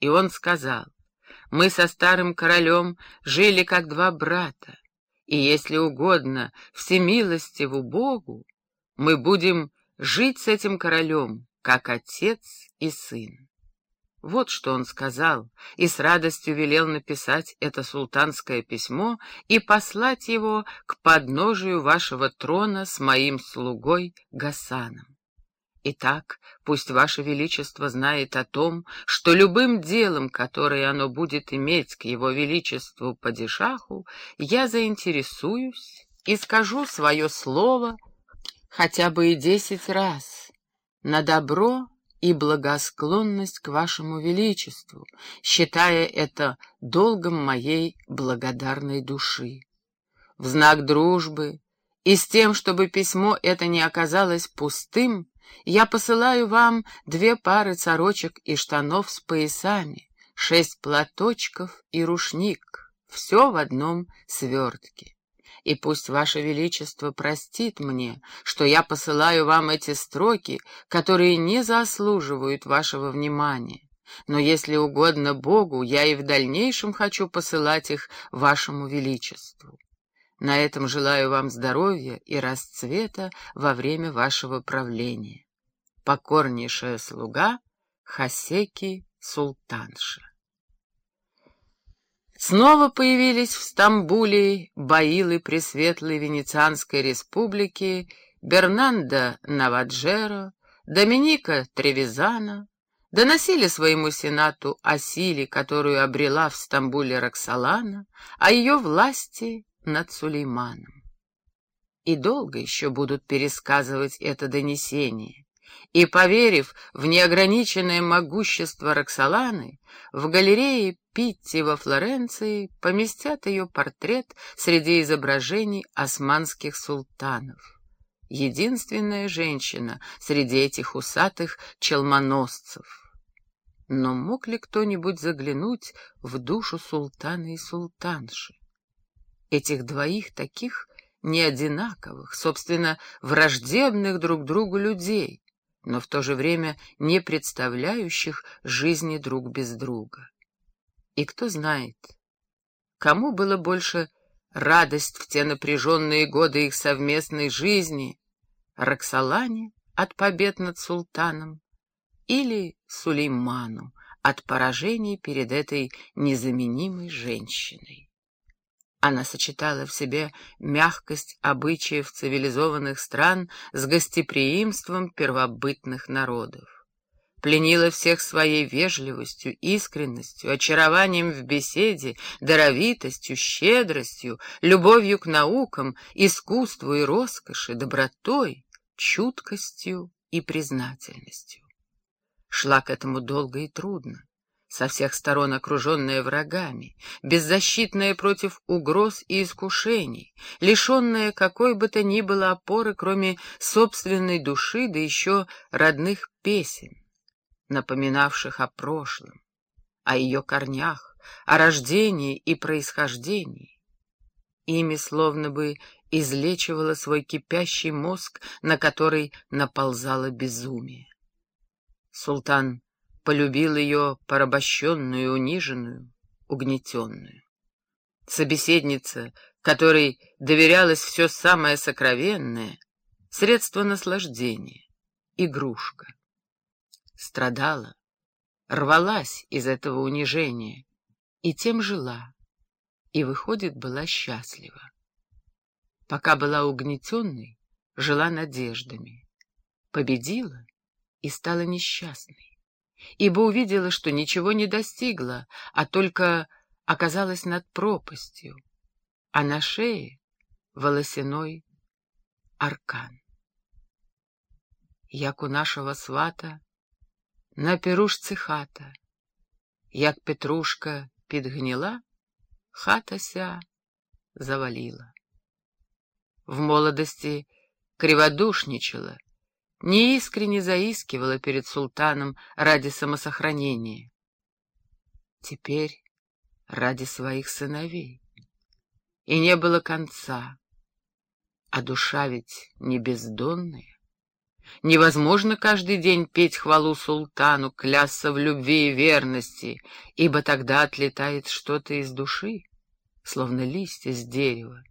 И он сказал, «Мы со старым королем жили как два брата, и, если угодно, всемилостиву Богу, мы будем жить с этим королем, как отец и сын». Вот что он сказал, и с радостью велел написать это султанское письмо и послать его к подножию вашего трона с моим слугой Гасаном. Итак, пусть Ваше Величество знает о том, что любым делом, которое оно будет иметь к Его Величеству Падишаху, я заинтересуюсь и скажу свое слово хотя бы и десять раз на добро и благосклонность к вашему величеству, считая это долгом моей благодарной души. В знак дружбы и с тем, чтобы письмо это не оказалось пустым, я посылаю вам две пары сорочек и штанов с поясами, шесть платочков и рушник, все в одном свертке и пусть Ваше Величество простит мне, что я посылаю вам эти строки, которые не заслуживают вашего внимания. Но если угодно Богу, я и в дальнейшем хочу посылать их Вашему Величеству. На этом желаю вам здоровья и расцвета во время вашего правления. Покорнейшая слуга Хасеки Султанша. Снова появились в Стамбуле баилы Пресветлой Венецианской республики Бернандо Наваджеро, Доминика Тревизана, доносили своему сенату о силе, которую обрела в Стамбуле Роксолана, о ее власти над Сулейманом. И долго еще будут пересказывать это донесение, и, поверив в неограниченное могущество Роксоланы, в галерее Питти во Флоренции поместят ее портрет среди изображений османских султанов. Единственная женщина среди этих усатых челмоносцев. Но мог ли кто-нибудь заглянуть в душу султана и султанши? Этих двоих таких неодинаковых, собственно, враждебных друг другу людей, но в то же время не представляющих жизни друг без друга. И кто знает, кому было больше радость в те напряженные годы их совместной жизни, Роксолане от побед над султаном или Сулейману от поражений перед этой незаменимой женщиной. Она сочетала в себе мягкость обычаев цивилизованных стран с гостеприимством первобытных народов. Пленила всех своей вежливостью, искренностью, очарованием в беседе, даровитостью, щедростью, любовью к наукам, искусству и роскоши, добротой, чуткостью и признательностью. Шла к этому долго и трудно со всех сторон окруженная врагами, беззащитная против угроз и искушений, лишенная какой бы то ни было опоры, кроме собственной души, да еще родных песен, напоминавших о прошлом, о ее корнях, о рождении и происхождении. Ими словно бы излечивала свой кипящий мозг, на который наползало безумие. Султан полюбил ее порабощенную, униженную, угнетенную. Собеседница, которой доверялось все самое сокровенное, средство наслаждения, игрушка. Страдала, рвалась из этого унижения, и тем жила, и, выходит, была счастлива. Пока была угнетенной, жила надеждами, победила и стала несчастной ибо увидела, что ничего не достигла, а только оказалась над пропастью, а на шее волосяной аркан. Як у нашего свата на пірушці хата, як петрушка підгніла, хата ся завалила. В молодости криводушничала, неискренне заискивала перед султаном ради самосохранения. Теперь ради своих сыновей. И не было конца, а душа ведь не бездонная. Невозможно каждый день петь хвалу султану, клясться в любви и верности, ибо тогда отлетает что-то из души, словно листья с дерева,